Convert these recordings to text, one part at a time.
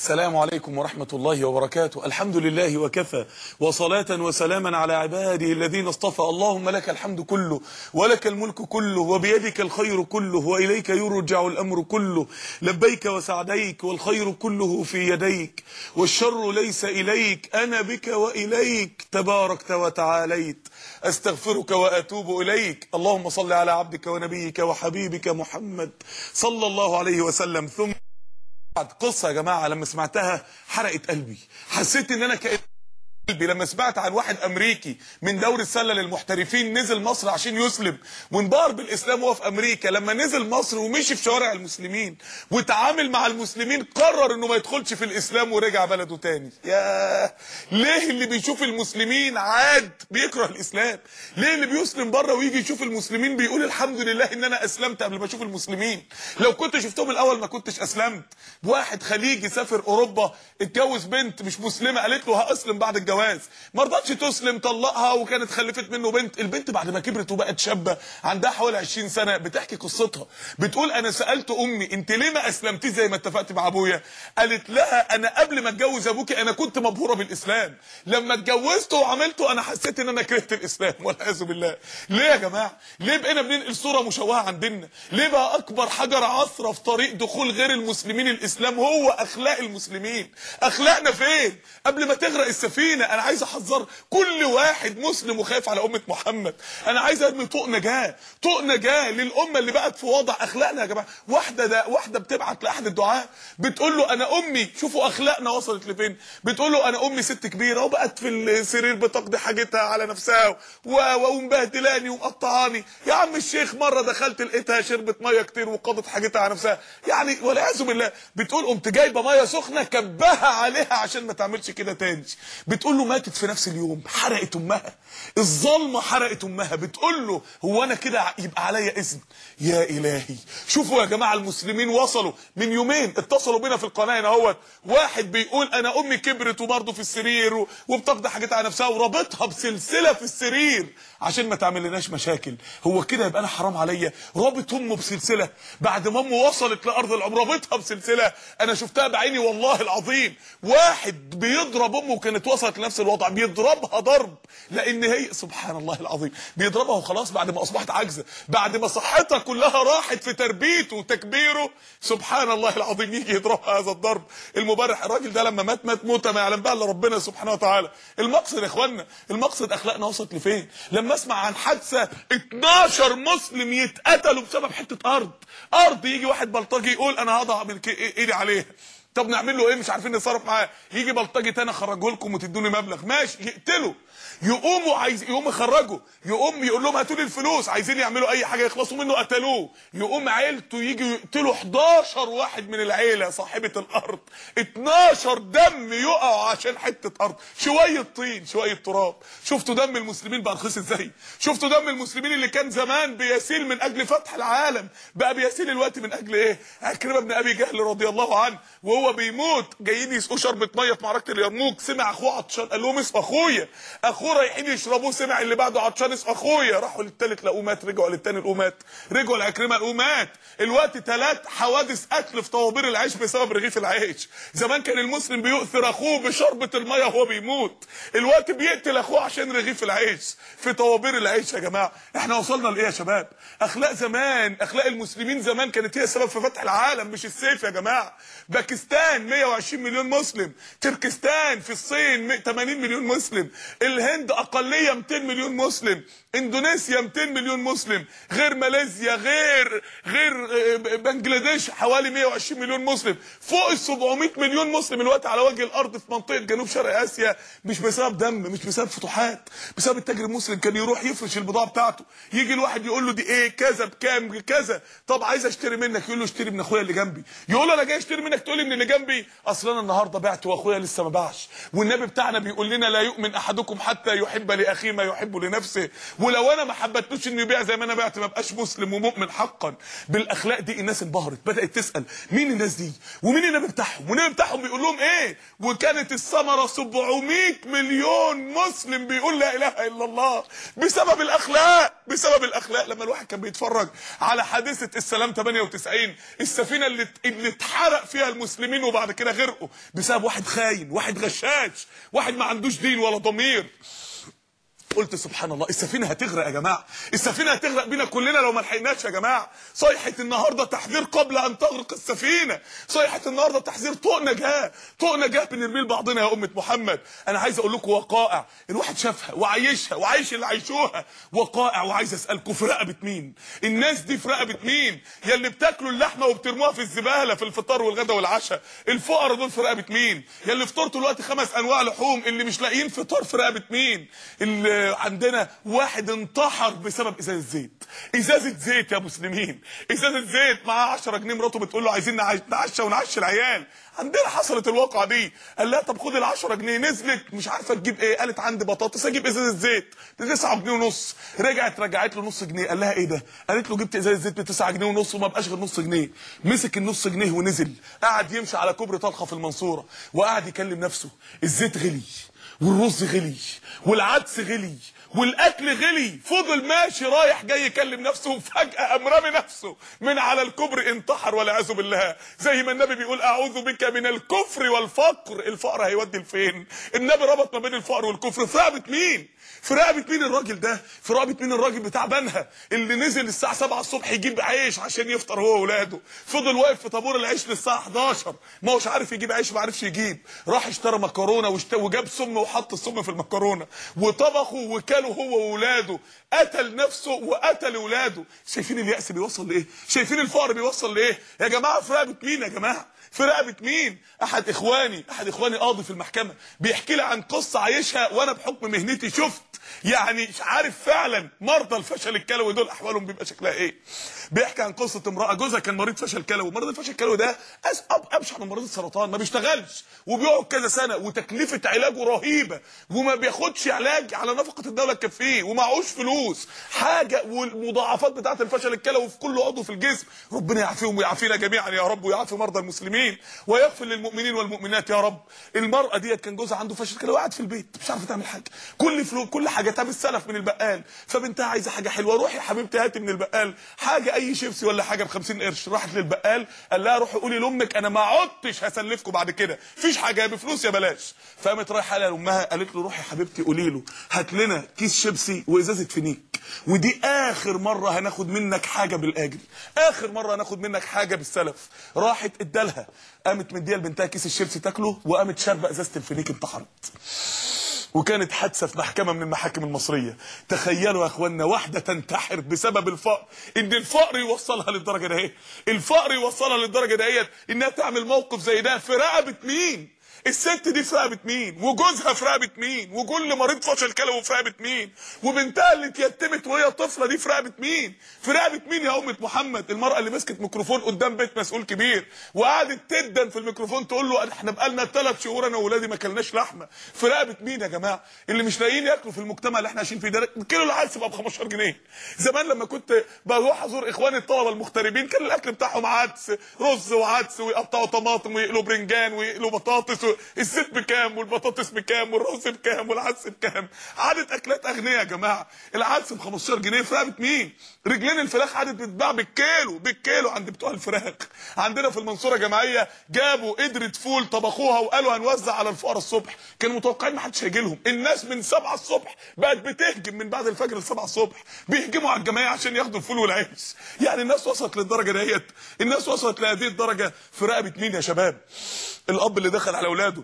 السلام عليكم ورحمة الله وبركاته. الحمد لله وكفى. وصلاة وسلاما على عباده الذين اصطفى. اللهم لك الحمد كله ولك الملك كله وبيدك الخير كله وإليك يرجع الأمر كله. لبيك وسعديك والخير كله في يديك. والشر ليس إليك أنا بك وإليك تباركت وتعاليت. أستغفرك وأتوب إليك. اللهم صل على عبدك ونبيك وحبيبك محمد صلى الله عليه وسلم. ثم قصة يا جماعة لما سمعتها حرقت قلبي. حسيت إن أنا كأن قلبي لما سمعت عن واحد أمريكي من دوري السلة للمحترفين نزل مصر عشان يسلم وانبهر بالإسلام وهو في أمريكا لما نزل مصر ومشي في شوارع المسلمين وتعامل مع المسلمين قرر إنه ما يدخلش في الإسلام ورجع بلده تاني. يا ليه اللي بيشوف المسلمين عاد بيكره الإسلام؟ ليه اللي بيسلم بره ويجي يشوف المسلمين بيقول الحمد لله إن أنا أسلمت قبل ما أشوف المسلمين؟ لو كنت شفتهم الأول ما كنتش أسلمت. واحد خليجي سافر أوروبا اتجوز بنت مش مسلمة قالت له هأسلم بعد الجواز. ما رضتش تسلم طلقها وكانت خلفت منه بنت. البنت بعد ما كبرت وبقت شابة عندها حوالي 20 سنة بتحكي قصتها. بتقول أنا سألت أمي أنت ليه ما أسلمتيش زي ما اتفقت مع أبويا؟ قالت لها أنا قبل ما أتجوز أبوكي أنا كنت مبهورة بالإسلام. لما اتجوزته وعملته أنا حسيت إن أنا كرهت الإسلام والعياذ بالله. ليه يا جماعة؟ ليه بقينا بننقل صورة مشوهة عن ديننا ليه بقى أكبر حجر عثره في طريق دخول غير المسلمين الإسلام هو أخلاق المسلمين؟ أخلاقنا فين؟ قبل ما تغرق السفينة أنا عايز أحذر كل واحد مسلم وخايف على أمة محمد. أنا عايز أرمي طوق نجاة طوق نجاة للأمة اللي بقت في وضع أخلاقنا يا جماعة. واحدة ده واحدة بتبعت لأحد الدعاة بتقول له أنا أمي شوفوا أخلاقنا وصلت لفين. بتقول له أنا أمي ست كبيرة وبقت في السرير بتقضي حاجتها على نفسها ومبهدلاني ومقطعاني يا عم الشيخ مرة دخلت لقيتها شربت مية كتير وقضت حاجتها على نفسها. يعني والعياذ بالله بتقول قمت جايبة مية سخنة كبها عليها عشان ما تعملش كده تاني. بتقول له ماتت في نفس اليوم حرقت أمها. الظلمة حرقت أمها. بتقول له هو أنا كده يبقى عليا إذن. يا إلهي. شوفوا يا جماعة المسلمين وصلوا. من يومين اتصلوا بينا في القناة هنا أهوت. واحد بيقول أنا أمي كبرت وبرضه في السرير وبتقضي حاجتها على نفسها ورابطها بسلسلة في السرير. عشان ما تعمل لناش مشاكل. هو كده يبقى أنا حرام عليا. رابط أمه بسلسلة. بعد ما أمه وصلت لأرض العمر رابطها بسلسلة. أنا شفتها بعيني والله العظيم. واحد بيضرب أمه وكانت وصلت لنفس الوضع بيضربها ضرب لأن هي سبحان الله العظيم بيضربها وخلاص بعد ما أصبحت عاجزه بعد ما صحتها كلها راحت في تربيته وتكبيره سبحان الله العظيم يجي يضربها هذا الضرب. المبرح الراجل ده لما مات مات موتة ما يعلم بها إلا ربنا سبحانه وتعالى. المقصد يا إخوانا المقصد أخلاقنا وصلت لفين؟ لما أسمع عن حادثة 12 مسلم يتقتلوا بسبب حتة أرض. أرض يجي واحد بلطجي يقول أنا هضع من إيدي عليها. طب نعمل له إيه؟ مش عارفين نتصرف معاه. يجي بلطجي تاني اخرجه لكم وتدوني مبلغ. ماشي يقتله يقوموا عايز يقوم يخرجوا يقوم يقول لهم هاتوا لي الفلوس عايزين يعملوا أي حاجة يخلصوا منه قتلوه. يقوم عيلته يجي يقتلوا 11 واحد من العيلة صاحبة الأرض. 12 دم يقعوا عشان حتة أرض. شوية طين شوية تراب. شفتوا دم المسلمين بقى رخيص إزاي؟ شفتوا دم المسلمين اللي كان زمان بيسيل من أجل فتح العالم؟ بقى بيسيل الوقت من أجل إيه؟ عكرمه بن أبي جهل رضي الله عنه وهو بيموت. جايين يسقوا شربة مية في معركة اليرموك. سمع أخوه عطشان قال لهم اسقوا أخويا. اخوه رايحين يشربوه سمع اللي بعده عطشان اسقوا أخويا راحوا للتالت لقوه مات رجعوا للتاني لقوه مات رجعوا لعكرمه لقوه مات الوقت ثلاث حوادث قتل في طوابير العيش بسبب رغيف العيش. زمان كان المسلم بيؤثر أخوه بشربة المية وهو بيموت. الوقت بيقتل أخوه عشان رغيف العيش. في طوابير العيش يا جماعة. إحنا وصلنا لإيه يا شباب؟ أخلاق زمان أخلاق المسلمين زمان كانت هي السبب في فتح العالم مش السيف يا جماعة. باكستان 120 مليون مسلم. تركستان في الصين 80 مليون مسلم. الهند أقلية 200 مليون مسلم إندونيسيا 200 مليون مسلم غير ماليزيا غير غير بنجلاديش حوالي 120 مليون مسلم. فوق ال 700 مليون مسلم الوقت على وجه الأرض في منطقة جنوب شرق آسيا مش بسبب دم مش بسبب فتوحات بسبب التاجر المسلم كان يروح يفرش البضاعة بتاعته. يجي الواحد يقول له دي إيه كذا بكام كذا. طب عايز أشتري منك يقول له اشتري من أخويا اللي جنبي. يقول له أنا جاي أشتري منك تقول لي من اللي جنبي. أصل أنا النهارده بعت وأخويا لسه ما باعش. والنبي بتاعنا بيقول لنا لا يؤمن أحدكم حتى يحب لأخيه ما يحب لنفسه. ولو أنا ما حبتوش إنه يبيع زي ما أنا بعت ما بقاش مسلم ومؤمن حقا. بالأخلاق دي الناس انبهرت بدأت تسأل مين الناس دي؟ ومين النبي بتاعهم والنبي بتاعهم بيقول لهم إيه؟ وكانت الثمرة 700 مليون مسلم بيقول لا إله إلا الله بسبب الأخلاق. بسبب الأخلاق. لما الواحد كان بيتفرج على حادثة السلام 98 السفينة اللي اللي اتحرق فيها المسلمين وبعد كده غرقوا بسبب واحد خاين واحد غشاش واحد ما عندوش دين ولا ضمير. قلت سبحان الله السفينة هتغرق يا جماعة السفينة هتغرق بينا كلنا لو ما لحقناش يا جماعة. صيحة النهارده تحذير قبل أن تغرق السفينة. صيحة النهارده تحذير طوق نجاه طوق نجاه بنرميه لبعضنا يا أمة محمد. أنا عايز أقول لكم وقائع الواحد شافها وعايشها وعايش اللي عايشوها. وقائع وعايز أسألكم في رقبة مين؟ الناس دي في رقبة مين؟ يا اللي بتاكلوا اللحمة وبترموها في الزبالة في الفطار والغدا والعشاء. الفقراء دول في رقبة مين؟ يا اللي فطرتوا دلوقتي خمس أنواع لحوم اللي مش لاقيين فطار في رقبة مين؟ اللي عندنا واحد انتحر بسبب إزازة زيت. إزازة زيت يا مسلمين. إزازة زيت معاه 10 جنيه مراته بتقول له عايزين نعش- نعشى ونعشي العيال. عندنا حصلت الواقعة دي. قال لها طب خد ال 10 جنيه نزلت. مش عارفة تجيب إيه. قالت عندي بطاطس أجيب إزازة زيت. ب 9 جنيه ونص. رجعت رجعت له نص جنيه. قال لها إيه ده؟ قالت له جبت إزازة زيت ب 9 جنيه ونص وما بقاش غير نص جنيه. مسك النص جنيه ونزل. قعد يمشي على كوبري طلخة في المنصورة وقعد يكلم نفسه. الزيت غلي. والرز غلي والعدس غلي والأكل غلي. فضل ماشي رايح جاي يكلم نفسه وفجأة قام رامي نفسه من على الكبر انتحر والعياذ بالله. زي ما النبي بيقول أعوذ بك من الكفر والفقر. الفقر هيودي لفين؟ النبي ربط ما بين الفقر والكفر. في رقبة مين؟ في رقبة مين الراجل ده؟ في رقبة مين الراجل بتاع بنها؟ اللي نزل الساعة 7 الصبح يجيب عيش عشان يفطر هو واولاده فضل واقف في طابور العيش للساعة 11 ما هوش عارف يجيب عيش ما عرفش يجيب. راح اشترى مكرونة. وجاب سم وحط السم في المكرونة. وطبخه وكله هو واولاده قتل نفسه وقتل اولاده شايفين اليأس بيوصل لإيه؟ شايفين الفقر بيوصل لإيه؟ يا جماعة في رقبه مين يا جماعة؟ في رقبه مين؟ أحد إخواني أحد إخواني قاضي في المحكمة. بيحكي لي عن قصة عايشها وأنا بحكم مهنتي شفت. يعني عارف فعلا مرضى الفشل الكلوي دول أحوالهم بيبقى شكلها إيه. بيحكي عن قصة امرأة جوزها كان مريض فشل كلوي. مريض الفشل الكلوي ده أصعب أبشع من مريض السرطان ما بيشتغلش. وبيقعد كذا سنة وتكلفة علاجه رهيبة. وما بياخدش علاج على نفقة الدولة تكفيه ومعهوش فلوس. حاجة والمضاعفات بتاعة الفشل الكلوي في كل عضو في الجسم. ربنا يعافيهم ويعافينا جميعا يا رب ويعافي مرضى المسلمين. ويغفر للمؤمنين والمؤمنات يا رب. المرأة ديت كان جوزها عنده فشل كلوي قاعد في البيت مش عارفة تعمل حاجة. كل فلوس كل حاجة تاب السلف من البقال. فبنتها عايزة حاجة حلوة روحي يا حبيبتي هاتي من البقال. حاجة أي شيبسي ولا حاجة ب 50 قرش راحت للبقال قال لها روحي قولي لأمك أنا ما عدتش هسلفكم بعد كده. مفيش حاجة بفلوس يا بلاش. فقامت رايحة لأمها قالت له روحي يا حبيبتي قولي له هات لنا كيس شيبسي وإزازة فينيك. ودي آخر مرة هناخد منك حاجة بالآجل. آخر مرة هناخد منك حاجة بالسلف. راحت ادالها. قامت مدية لبنتها كيس الشيبسي تاكله وقامت شاربة إزازة الفينيك انتحرت. وكانت حادثة في محكمة من المحاكم المصرية. تخيلوا يا اخوانا واحدة تنتحر بسبب الفقر. إن الفقر يوصلها للدرجة دهيت الفقر يوصلها للدرجة دهيت إنها تعمل موقف زي ده. في رقبه مين الست دي في رقبه مين؟ وجوزها في رقبه مين؟ وكل مريض فشل كلوي في رقبه مين؟ وبنتها اللي اتيتمت وهي طفلة دي في رقبه مين؟ في رقبه مين يا أمة محمد؟ المرأة اللي مسكت ميكروفون قدام بيت مسؤول كبير وقعدت تدن في الميكروفون تقول له إحنا بقالنا ثلاث شهور أنا واولادي ما كلناش لحمة في رقبه مين يا جماعة؟ اللي مش لاقيين ياكلوا في المجتمع اللي إحنا عايشين فيه ده كيلو العدس بقى ب 15 جنيه. زمان لما كنت بروح أزور إخواني الطلبة المغتربين كان الأكل بتاعهم عدس رز وعدس ويقطعوا طماطم ويقلوا برنجان ويقلوا بطاطس. الزيت بكام والبطاطس بكام والرز بكام والعدس بكام؟ عدد أكلات أغنياء يا جماعة. العدس ب 15 جنيه في رقبه مين رجلين الفراخ عدد بتتباع بالكيلو بالكيلو عند بتوع الفراخ. عندنا في المنصورة جمعيه جابوا قدرة فول طبخوها وقالوا هنوزع على الفقراء الصبح. كانوا متوقعين ما حدش هيجي لهم الناس من 7 الصبح بقت بتهجم من بعد الفجر ل 7 الصبح. بيهجموا على الجمعيه عشان ياخدوا الفول والعيش يعني الناس وصلت للدرجة ديت. الناس وصلت لهذه الدرجة. في رقبه مين يا شباب. الأب اللي دخل على أولاده.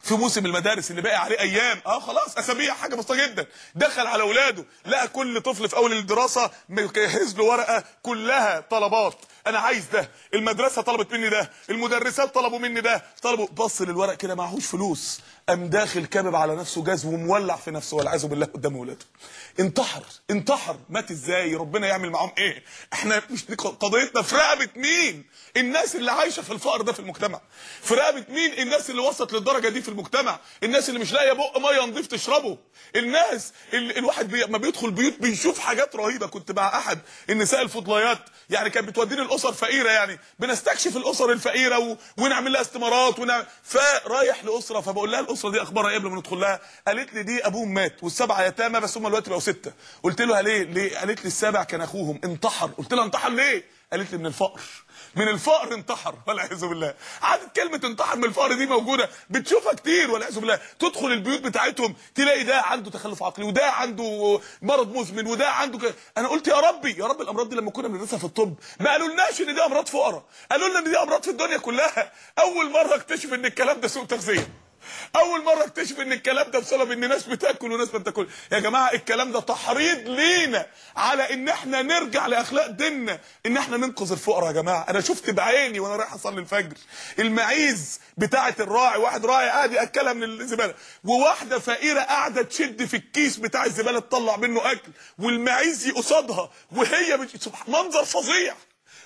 في موسم المدارس اللي باقي عليه أيام. آه خلاص اسابيع حاجة بسيطة جدا. دخل على أولاده لقى كل طفل في أول الدراسة مجهز له ورقة كلها طلبات. أنا عايز ده. المدرسة طلبت مني ده. المدرسات طلبوا مني ده. طلبوا. بص للورق كده معهوش فلوس. قام داخل كابب على نفسه جاز ومولع في نفسه والعياذ بالله قدام أولاده. انتحر انتحر. مات إزاي؟ ربنا يعمل معاهم إيه؟ إحنا مش قضيتنا. في رقبه مين الناس اللي عايشة في الفقر ده في المجتمع. في رقبه مين الناس اللي وصلت للدرجة دي في المجتمع. الناس اللي مش لاقية بق مية نضيف تشربه. الناس اللي الواحد بي... ما بيدخل بيوت بيشوف حاجات رهيبة. كنت مع أحد النساء الفضليات. يعني كانت بتوديني الأسر فقيرة يعني. بنستكشف الأسر الفقيرة و... ونعمل لها استمارات ونعمل فرايح لأسرة. فبقول لها الأسرة دي أخبارها إيه قبل ما ندخل لها قالت لي دي ابوهم مات والسبعه يتامى بس هم دلوقتي بقوا ستة. قلت لها ليه؟ ليه؟ قالت لي السابع كان أخوهم. انتحر. قلت لها انتحر ليه؟ قالت لي من الفقر. من الفقر انتحر. والعياذ بالله. عادة كلمة انتحر من الفقر دي موجودة. بتشوفها كتير والعياذ بالله. تدخل البيوت بتاعتهم تلاقي ده عنده تخلف عقلي وده عنده مرض مزمن وده عنده ك... أنا قلت يا ربي يا رب الأمراض دي لما كنا بندرسها في الطب ما قالولناش إن دي أمراض فقراء. قالوا لنا إن دي أمراض في الدنيا كلها. أول مرة أكتشف إن الكلام ده سوء تغذية. أول مرة أكتشف إن الكلام ده بسبب إن ناس بتاكل وناس ما بتاكل يا جماعة الكلام ده تحريض لينا على إن إحنا نرجع لأخلاق ديننا إن إحنا ننقذ الفقراء يا جماعة. أنا شفت بعيني وأنا رايح أصلي الفجر. المعيز بتاعة الراعي واحد راعي قاعد ياكلها من الزبالة. وواحدة فقيرة قاعدة تشد في الكيس بتاع الزبالة تطلع منه أكل والمعيز قصادها وهي. سبحان منظر فظيع.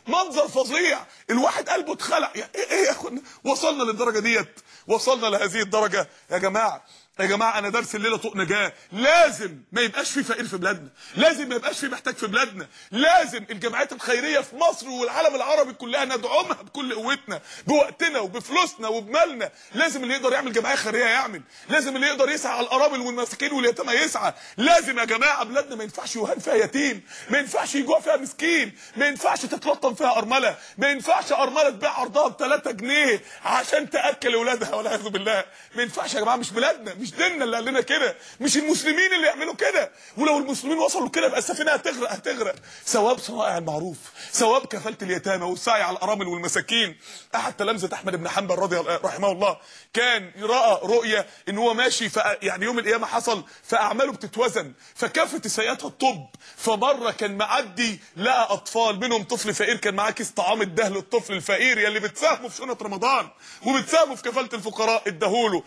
منظر فظيع. الواحد قلبه اتخلع. إيه يا اخوانا وصلنا للدرجة ديت. وصلنا لهذه الدرجة. يا جماعة يا جماعة أنا درس الليلة طوق نجاة. لازم ما يبقاش في فقير في بلادنا. لازم ما يبقاش في محتاج في بلادنا. لازم الجمعيات الخيرية في مصر والعالم العربي كلها ندعمها بكل قوتنا بوقتنا وبفلوسنا وبمالنا. لازم اللي يقدر يعمل جمعية خيرية يعمل. لازم اللي يقدر يسعى على الارامل والمساكين واليتامى يسعى. لازم يا جماعة بلادنا ما ينفعش يهان فيها يتيم. ما ينفعش يجوع فيها مسكين. ما ينفعش تتلطم فيها أرملة. ما ينفعش أرملة تبيع عرضها ب 3 جنيه عشان تأكل أولادها والعياذ بالله. ما ينفعش يا جماعة مش بلادنا. مش ديننا اللي قال لنا كده مش المسلمين اللي يعملوا كده. ولو المسلمين وصلوا كده يبقى السفينة هتغرق هتغرق. ثواب صنائع المعروف ثواب كفالة اليتامى والسعي على الأرامل والمساكين. أحد تلامذة أحمد بن حنبل رضي رحمه الله كان رأى رؤية إن هو ماشي ف يعني يوم القيامة حصل فأعماله بتتوزن فكافة سيئاتها الطب. فمرة كان معدي لقى أطفال منهم طفل فقير كان معاه كيس طعام اداه للطفل الفقير يلي بتساهموا في شنط رمضان وبتساهموا في كفالة الفقراء اداهوله.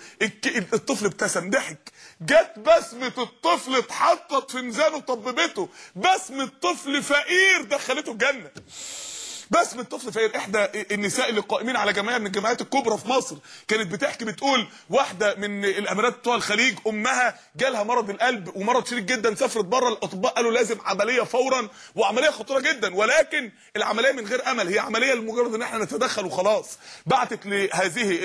الطفل ابتسم ضحك جت بسمة الطفل اتحطت في ميزانه طببته بسمة طفل فقير دخلته الجنة. بسمة طفل فقير. إحدى النساء اللي قائمين على جمعية من الجمعيات الكبرى في مصر كانت بتحكي بتقول واحدة من الامارات بتوع الخليج أمها جالها مرض القلب ومرض شديد جدا سافرت بره الأطباء قالوا لازم عملية فورا وعملية خطيرة جدا. ولكن العملية من غير أمل هي عملية لمجرد إن إحنا نتدخل وخلاص. بعتت لهذه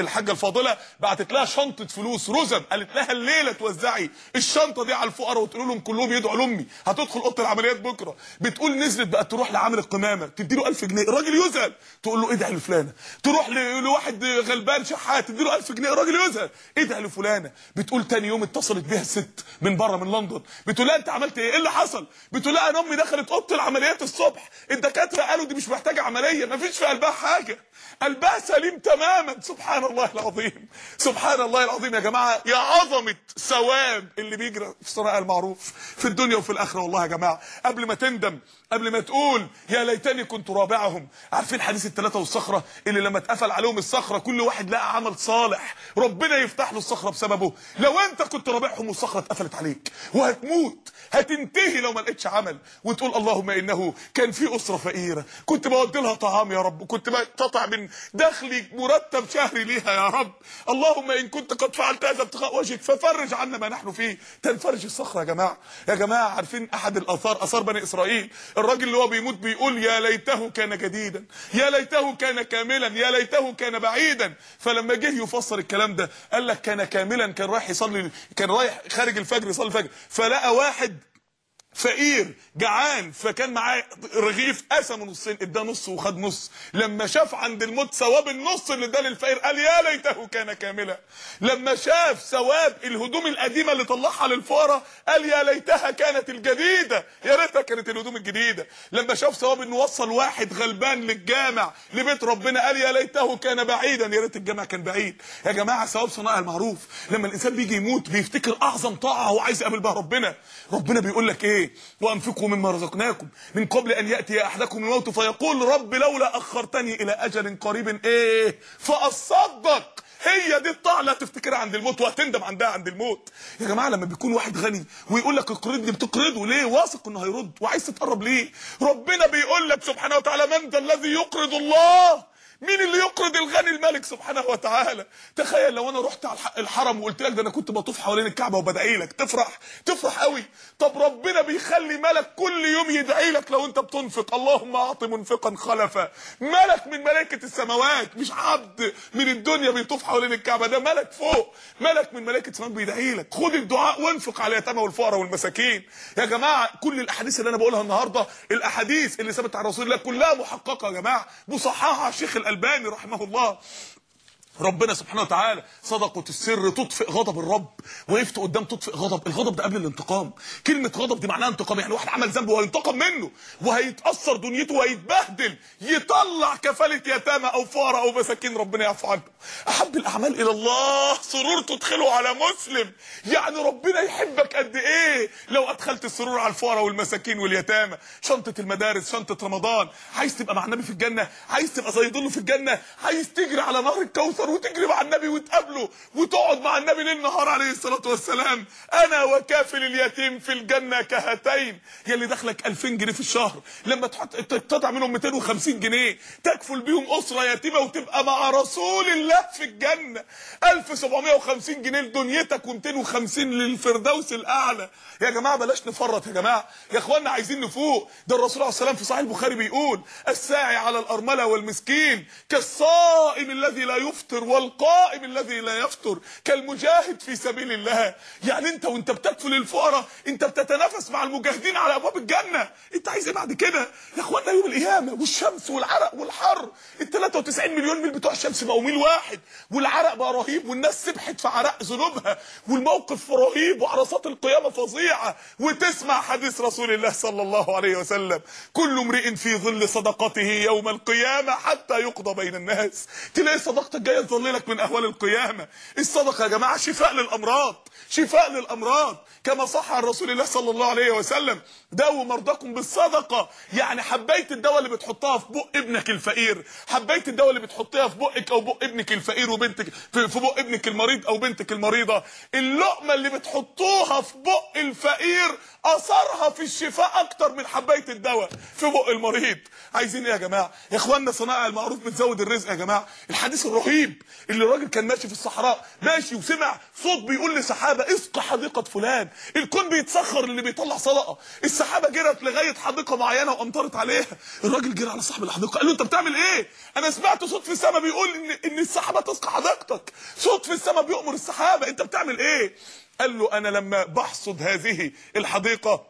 الحاجة الفاضلة بعتت لها شنطة فلوس رزم قالت لها الليلة توزعي. الشنطة دي على الفقراء وتقول لهم كلهم يدعوا لأمي. هتدخل أوضة العمليات بكرة. بتقول نزلت بقت تروح لعامل القمامة تديله 1000 جنيه الراجل يزعل تقول له ادعي لفلانة. تروح لواحد غلبان شحات تديله 1000 جنيه الراجل يزعل ادعي لفلانة. بتقول تاني يوم اتصلت بيها الست من بره من لندن. بتقول لها أنت عملت إيه؟ إيه اللي حصل؟ بتقول لها أنا أمي دخلت أوضة العمليات الصبح. الدكاترة قالوا دي مش محتاجة عملية ما فيش في قلبها حاجة. قلبها سليم تماما. سبحان الله العظيم. سبحان الله العظيم يا جماعة. يا عظمة ثواب اللي بيجري في صناعه المعروف في الدنيا وفي الآخرة. والله يا جماعة قبل ما تندم قبل ما تقول يا ليتني كنت رابعهم. عارفين حديث الثلاثه والصخرة؟ اللي لما اتقفل عليهم الصخرة كل واحد لقى عمل صالح. ربنا يفتح له الصخرة بسببه. لو انت كنت رابعهم والصخرة اتقفلت عليك وهتموت. هتنتهي لو ما لقيتش عمل. وتقول اللهم إنه كان في أسرة فقيرة. كنت بودي لها طعام يا رب. كنت بقطع من دخلي مرتب شهري ليها يا رب. اللهم إن كنت قد فعلت هذا ابتغاء وجهك ففرج عنا ما نحن فيه. تنفرج الصخرة يا جماعة. يا جماعة عارفين أحد الآثار؟ آثار بني إسرائيل. الراجل اللي هو بيموت بيقول يا ليته كان جديدا يا ليته كان كاملا يا ليته كان بعيدا. فلما جه يفسر الكلام ده قال لك كان كاملا كان رايح يصلي كان رايح خارج الفجر يصلي الفجر. فلقى واحد فقير جعان. فكان معاه رغيف قسمه نصين اداه نص وخد نص. لما شاف عند الموت ثواب النص اللي اداه للفقير قال يا ليته كان كاملا. لما شاف ثواب الهدوم القديمة اللي طلعها للفقراء قال يا ليتها كانت الجديدة. يا ريتها كانت الهدوم الجديدة. لما شاف ثواب إنه وصل واحد غلبان للجامع لبيت ربنا قال يا ليته كان بعيدا. يا ريت الجامع كان بعيد. يا جماعة ثواب صناعه المعروف. لما الإنسان بيجي يموت بيفتكر أعظم طاعة هو عايز يقابل بها ربنا. ربنا بيقول لك إيه؟ وأنفقوا مما رزقناكم من قبل أن يأتي أحدكم الموت فيقول رب لولا أخرتني إلى أجل قريب إيه؟ فأصدق. هي دي الطاعة اللي هتفتكرها عند الموت وهتندم عندها عند الموت. يا جماعة لما بيكون واحد غني ويقول لك اقرضني بتقرضه ليه؟ واثق إنه هيرد وعايز تتقرب ليه؟ ربنا بيقول لك سبحانه وتعالى من ذا الذي يقرض الله مين اللي يقرض الغني الملك سبحانه وتعالى؟ تخيل لو أنا رحت على الح- الحرم وقلت لك ده أنا كنت بطوف حوالين الكعبة وبدعي لك. تفرح تفرح قوي. طب ربنا بيخلي ملك كل يوم يدعي لك لو أنت بتنفق. اللهم أعط منفقا خلفا. ملك من ملائكة السماوات مش عبد من الدنيا بيطوف حوالين الكعبة. ده ملك فوق. ملك من ملائكة السماوات بيدعي لك. خد الدعاء وانفق على اليتامى والفقراء والمساكين. يا جماعة كل الأحاديث اللي أنا بقولها النهارده الأحاديث اللي ثبتت عن رسول الله كلها محققة يا جماعة. مصححه الشيخ الألباني رحمه الله. ربنا سبحانه وتعالى صدقة السر تطفئ غضب الرب. وقفت قدام تطفئ غضب. الغضب ده قبل الانتقام. كلمة غضب دي معناها انتقام. يعني واحد عمل ذنب وهينتقم منه. وهيتأثر دنيته وهيتبهدل. يطلع كفالة يتامى أو فقراء أو مساكين. ربنا يعفو عنه. أحب الأعمال إلى الله. سرور تدخله على مسلم. يعني ربنا يحبك قد إيه؟ لو أدخلت السرور على الفقراء والمساكين واليتامى. شنطة المدارس شنطة رمضان. عايز تبقى مع النبي في الجنة؟ عايز تبقى زي ظله في الجنة؟ عايز تجري على نهر الكوثر وتجري مع النبي وتقابله وتقعد مع النبي ليل نهار عليه الصلاة والسلام. أنا وكافل اليتيم في الجنة كهاتين. يا اللي دخلك 2000 جنيه في الشهر. لما تحط تقطع منهم 250 جنيه. تكفل بيهم أسرة يتيمة وتبقى مع رسول الله في الجنة. 1750 جنيه لدنيتك و250 للفردوس الأعلى. يا جماعة بلاش نفرط يا جماعة. يا اخوانا عايزين نفوق. ده الرسول عليه السلام في صحيح البخاري بيقول الساعي على الأرملة والمسكين كالصائم الذي لا يفطر. والقائم الذي لا يفطر كالمجاهد في سبيل الله. يعني انت وانت بتكفل الفقراء انت بتتنافس مع المجاهدين على أبواب الجنة. انت عايز إيه بعد كده؟ يا اخوانا يوم القيامة. والشمس والعرق والحر. ال 93 مليون ميل بتوع الشمس بقوا ميل واحد. والعرق بقى رهيب والناس سبحت في عرق ذنوبها. والموقف رهيب وعرصات القيامة فظيعة. وتسمع حديث رسول الله صلى الله عليه وسلم. كل امرئ في ظل صدقته يوم القيامة حتى يقضى بين الناس. تلاقي صدقتك جاية تظللك من أهوال القيامة. الصدقة يا جماعة شفاء للأمراض شفاء للأمراض. كما صح عن رسول الله صلى الله عليه وسلم داووا مرضاكم بالصدقة. يعني حبيت الدواء اللي بتحطها في بق ابنك الفقير. حبيت الدواء اللي بتحطيها في بقك أو بق ابنك الفقير وبنتك في بق ابنك المريض أو بنتك المريضة. اللقمة اللي بتحطوها في بق الفقير أثرها في الشفاء أكتر من حبايه الدواء في بق المريض. عايزين إيه يا جماعة؟ يا اخوانا صنائع المعروف بتزود الرزق يا جماعة. الحديث الرهيب. اللي الراجل كان ماشي في الصحراء ماشي وسمع صوت بيقول لسحابة اسقى حديقة فلان. الكون بيتسخر اللي بيطلع صدقة. السحابة جرت لغاية حديقة معينة وأمطرت عليها. الراجل جرى على صاحب الحديقة قال له انت بتعمل إيه؟ أنا سمعت صوت في السماء بيقول إن إن السحابة تسقى حديقتك. صوت في السماء بيؤمر السحابة أنت بتعمل إيه؟ قال له أنا لما بحصد هذه الحديقة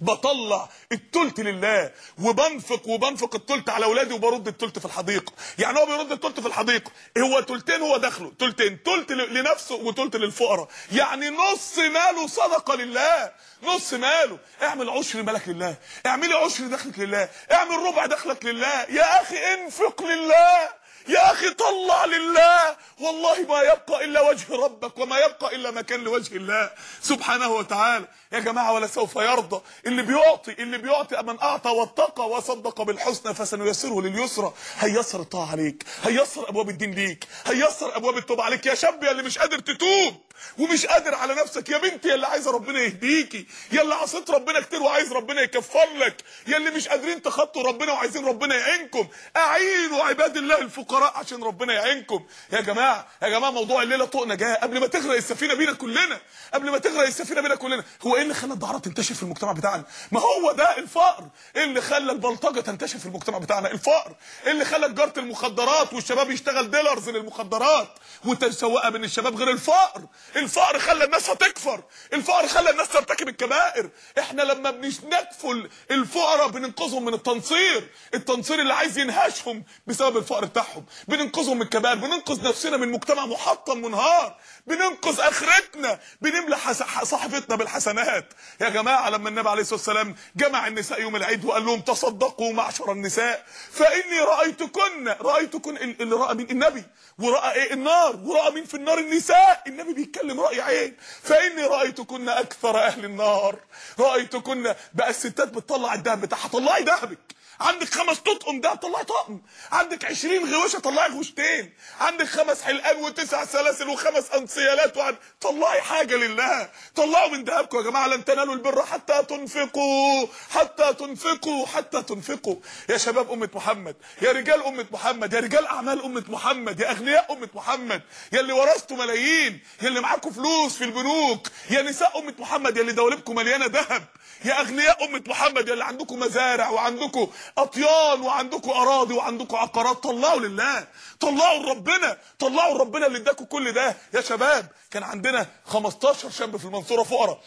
بطلع التلت لله وبنفق وبنفق التلت على أولادي وبرد التلت في الحديقه يعني هو بيرد التلت في الحديقه هو تلتين هو دخله. تلتين. تلت لنفسه وتلت للفقراء. يعني نص ماله صدقة لله. نص ماله. اعمل عشر مالك لله. اعملي عشر دخلك لله. اعمل ربع دخلك لله. يا أخي انفق لله. يا أخي طلع لله. والله ما يبقى إلا وجه ربك وما يبقى إلا مكان لوجه الله. سبحانه وتعالى. يا جماعة ولا سوف يرضى. اللي بيعطي اللي بيعطي من أعطى واتقى وصدق بالحسنى فسنيسره لليسرى. هيسر الطاعة عليك هيسر أبواب الدين ليك. هيسر أبواب التوبة عليك. يا شاب يا اللي مش قادر تتوب. ومش قادر على نفسك. يا بنتي يا اللي عايزة ربنا يهديكي. يا اللي عصيت ربنا كتير وعايز ربنا يكفر لك. يا اللي مش قادرين تخطوا ربنا وعايزين ربنا يعينكم. أعينوا عباد الله الفقراء عشان ربنا يعينكم. يا جماعة يا جماعة موضوع الليلة طوق نجاة. قبل ما تغرق السفينة بينا كلنا. قبل ما تغرق السفينة بينا كلنا. هو إيه اللي خلى الدعاره تنتشر في المجتمع بتاعنا؟ ما هو ده الفقر. إيه اللي خلى البلطجة تنتشر في المجتمع بتاعنا؟ الفقر. إيه اللي خلى تجارة المخدرات والشباب يشتغل ديلرز للمخدرات والتسوقه بين الشباب؟ غير الفقر. الفقر خلى الناس هتكفر. الفقر خلى الناس ترتكب الكبائر. إحنا لما بنش نكفل الفقراء بننقذهم من التنصير. التنصير اللي عايز ينهشهم بسبب الفقر بتاعهم. بننقذهم من الكبائر. بننقذ نفسنا من مجتمع محطم منهار. بننقذ آخرتنا. بنملى صحفتنا بالحسنات. يا جماعة لما النبي عليه الصلاة والسلام جمع النساء يوم العيد وقال لهم تصدقوا معشر النساء فإني رايتكن رأيتكن ال- اللي رأى مين؟ النبي. ورأى إيه؟ النار. ورأى مين في النار؟ النساء. النبي بيتكلم رأي عين. فإني رأيتكن أكثر أهل النار. رأيتكن بقى الستات بتطلع الذهب بتاعها. طلعي ذهبك عندك خمس تطقم ده طلعي طقم. عندك 20 غوشه طلعي غوشتين. عندك خمس حلقان وتسع سلاسل وخمس انسيالات وعن طلعي حاجة لله. طلعوا من ذهبكم يا جماعة لن تنالوا البر حتى تنفقوا. حتى تنفقوا حتى تنفقوا. يا شباب أمة محمد يا رجال أمة محمد يا رجال أعمال أمة محمد يا أغنياء أمة محمد يا اللي ورثتوا ملايين يا اللي معاكم فلوس في البنوك يا نساء أمة محمد يا اللي دوالبكم مليانة ذهب يا أغنياء أمة محمد يا اللي عندكم مزارع وعندكم أطيان وعندكم أراضي وعندكم عقارات. طلعوا لله. طلعوا لربنا. طلعوا لربنا اللي اداكم كل ده. يا شباب كان عندنا 15 شاب في المنصورة فقراء.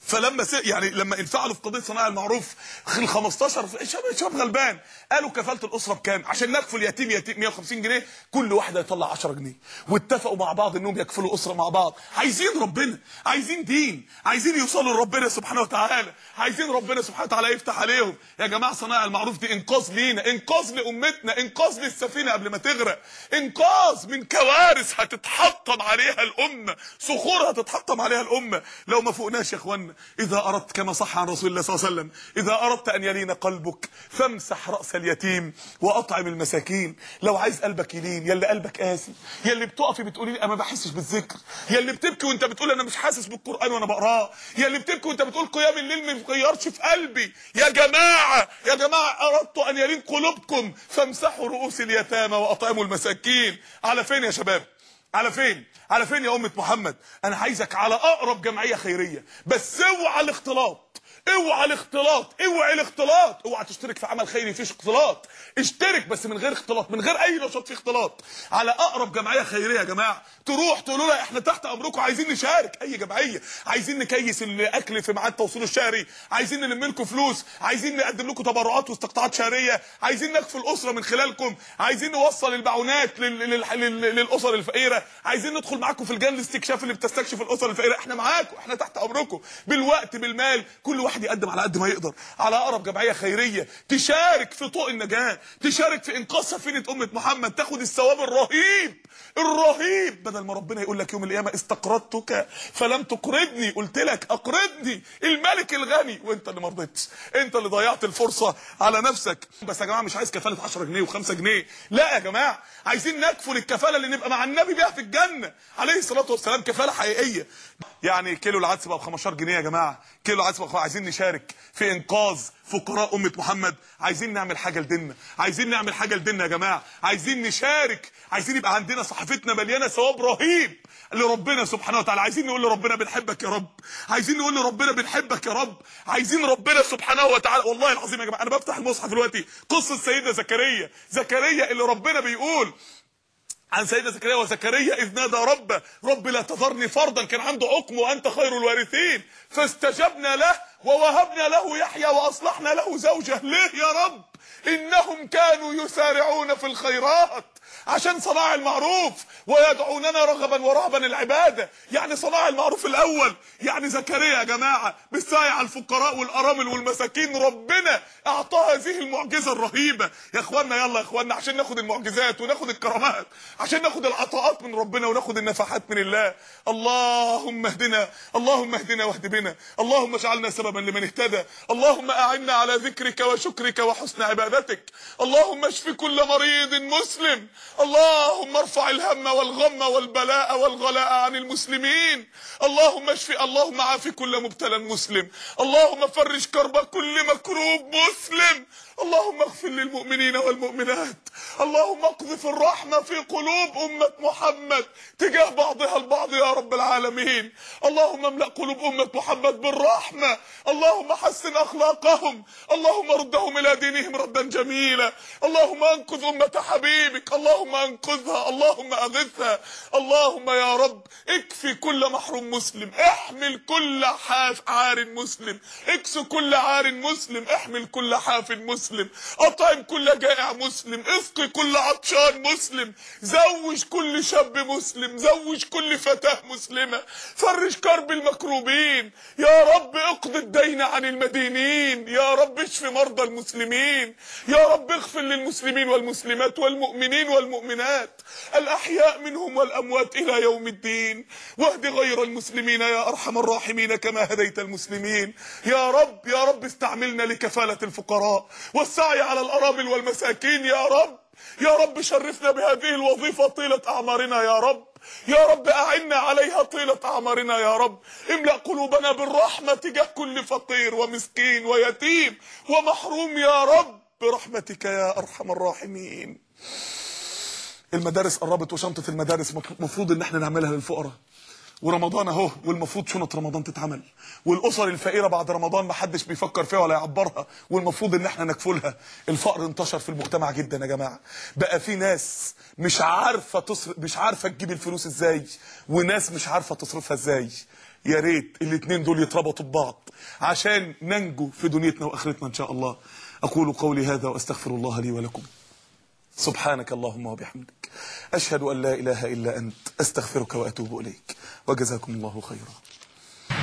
فلما س... يعني لما انفعلوا في قضية صناعه المعروف ال 15 شباب غلبان. قالوا كفالة الأسرة بكام؟ عشان نكفل يتيم يتيم 150 جنيه كل واحدة يطلع 10 جنيه. واتفقوا مع بعض إنهم يكفلوا أسرة مع بعض. عايزين ربنا عايزين دين عايزين يوصلوا لربنا سبحانه وتعالى. عايزين ربنا سبحانه وتعالى يفتح عليهم. يا جماعة صناعه المعروف دي إنقاذ لينا إنقاذ لأمتنا إنقاذ للسفينة قبل ما تغرق. إنقاذ من كوارث هتتحطم عليها الأمة صخور هتتحطم عليها الأمة. لو ما فوقناش يا اخوانا إذا أردت كما صح عن رسول الله صلى الله عليه وسلم إذا أردت أن يلين قلبك فامسح رأس اليتيم وأطعم المساكين. لو عايز قلبك يلين يا اللي قلبك قاسي يا اللي بتقفي بتقولي لي أنا ما بحسش بالذكر. يا اللي بتبكي وأنت بتقول أنا مش حاسس بالقرآن وأنا بقرأه. يا اللي بتبكي وأنت بتقول قيام الليل ما بيغيرش في قلبي. يا جماعة يا جماعة أردت أن يلين قلوبكم فامسحوا رؤوس اليتامى وأطعموا المساكين. على فين يا شباب؟ على فين؟ على فين يا أمة محمد؟ أنا عايزك على أقرب جمعية خيرية بس اوعى الاختلاط. اوعى الاختلاط اوعى الاختلاط. اوعى تشترك في عمل خيري فيش اختلاط. اشترك بس من غير اختلاط من غير أي نشاط فيه اختلاط. على أقرب جمعية خيرية يا جماعة تروح تقول لها إحنا تحت أمركم عايزين نشارك. أي جمعية عايزين نكيس الأكل في ميعاد توصيله الشهري. عايزين نلم لكم فلوس. عايزين نقدم لكم تبرعات واستقطاعات شهرية. عايزين نكفي الاسره من خلالكم. عايزين نوصل. لل... للأسر الفقيرة. عايزين ندخل معاكم في الجان الاستكشاف اللي بتستكشف الأسر الفقيرة. إحنا معاكم إحنا تحت أمركم. بالوقت بالمال كل واحد يقدم على قد ما يقدر على أقرب جمعية خيرية تشارك في طوق النجاة تشارك في إنقاذ سفينة أمة محمد تاخد الثواب الرهيب. الرهيب. بدل ما ربنا يقول لك يوم القيامة استقرضتك فلم تقرضني قلت لك أقرضني. الملك الغني. وانت اللي ما رضيتش. انت اللي ضيعت الفرصة على نفسك. بس يا جماعة مش عايز كفالة 10 جنيه و5 جنيه. لا يا جماعة عايزين نكفل الكفالة اللي نبقى مع النبي بيها في الجنة. عليه الصلاة والسلام كفالة حقيقية. يعني كيلو العدس بقى ب 15 جنيه يا جماعة. كيلو العدس بقى عايزين نشارك في إنقاذ فقراء أمة محمد عايزين نعمل حاجة لديننا. عايزين نعمل حاجة لديننا يا جماعة. عايزين نشارك. عايزين يبقى عندنا صحيفتنا مليانة ثواب رهيب لربنا سبحانه وتعالى. عايزين نقول لربنا بنحبك يا رب. عايزين نقول لربنا بنحبك يا رب. عايزين ربنا سبحانه وتعالى. والله العظيم يا جماعة أنا بفتح المصحف دلوقتي قصة سيدنا زكريا. زكريا اللي ربنا بيقول عن سيدنا زكريا وزكريا إذ نادى ربه رب لا تذرني فردا كان عنده عقم وأنت خير الوارثين. فاستجبنا له ووهبنا له يحيى وأصلحنا له زوجه. ليه يا رب؟ إنهم كانوا يسارعون في الخيرات عشان صناع المعروف ويدعوننا رغبا ورهبا العبادة. يعني صناع المعروف الأول. يعني زكريا يا جماعة بالسعي على الفقراء والأرامل والمساكين. ربنا اعطاه هذه المعجزة الرهيبة. يا اخوانا يلا يا اخوانا عشان ناخد المعجزات وناخد الكرامات عشان ناخد العطاءات من ربنا وناخد النفحات من الله. اللهم اهدنا اللهم اهدنا واهد بنا. اللهم اجعلنا سببا لمن اهتدى. اللهم أعنا على ذكرك وشكرك وحسن عبادتك. اللهم اشف كل مريض مسلم. اللهم ارفع الهم والغم والبلاء والغلاء عن المسلمين. اللهم اشف اللهم عاف كل مبتلى مسلم. اللهم فرج كرب كل مكروب مسلم. اللهم اغفر للمؤمنين والمؤمنات. اللهم اقذف الرحمة في قلوب أمة محمد تجاه بعضها البعض يا رب العالمين. اللهم املأ قلوب أمة محمد بالرحمة. اللهم حسن أخلاقهم. اللهم ردهم إلى دينهم ردا جميلا. اللهم أنقذ أمة حبيبك. اللهم أنقذها. اللهم أغثها. اللهم يا رب اكفي كل محروم مسلم. احمل كل حاف عار مسلم. اكسو كل عار مسلم. احمل كل حاف مسلم. أطعم كل جائع مسلم. اسقي كل عطشان مسلم. زوج كل شاب مسلم. زوج كل فتاة مسلمة. فرج كرب المكروبين. يا رب اقض الدين عن المدينين. يا رب اشف مرضى المسلمين. يا رب اغفر للمسلمين والمسلمات والمؤمنين والمؤمنات. الأحياء منهم والأموات إلى يوم الدين. واهد غير المسلمين يا أرحم الراحمين كما هديت المسلمين. يا رب يا رب استعملنا لكفالة الفقراء. والسعي على الأرامل والمساكين يا رب. يا رب شرفنا بهذه الوظيفة طيلة أعمارنا يا رب. يا رب أعنا عليها طيلة أعمارنا يا رب. املأ قلوبنا بالرحمة تجاه كل فقير ومسكين ويتيم ومحروم يا رب. برحمتك يا أرحم الراحمين. المدارس قربت وشنطة المدارس المفروض إن إحنا نعملها للفقراء. ورمضان اهو والمفروض شنط رمضان تتعمل. والأسر الفقيرة بعد رمضان ما حدش بيفكر فيها ولا يعبرها والمفروض إن إحنا نكفلها. الفقر انتشر في المجتمع جدا يا جماعة. بقى في ناس مش عارفة تصرف مش عارفة تجيب الفلوس إزاي وناس مش عارفة تصرفها إزاي. يا ريت الاثنين دول يتربطوا ببعض عشان ننجو في دنيتنا وآخرتنا إن شاء الله. أقول قولي هذا وأستغفر الله لي ولكم. سبحانك اللهم وبحمدك. أشهد أن لا إله إلا أنت أستغفرك وأتوب إليك. وجزاكم الله خيرا.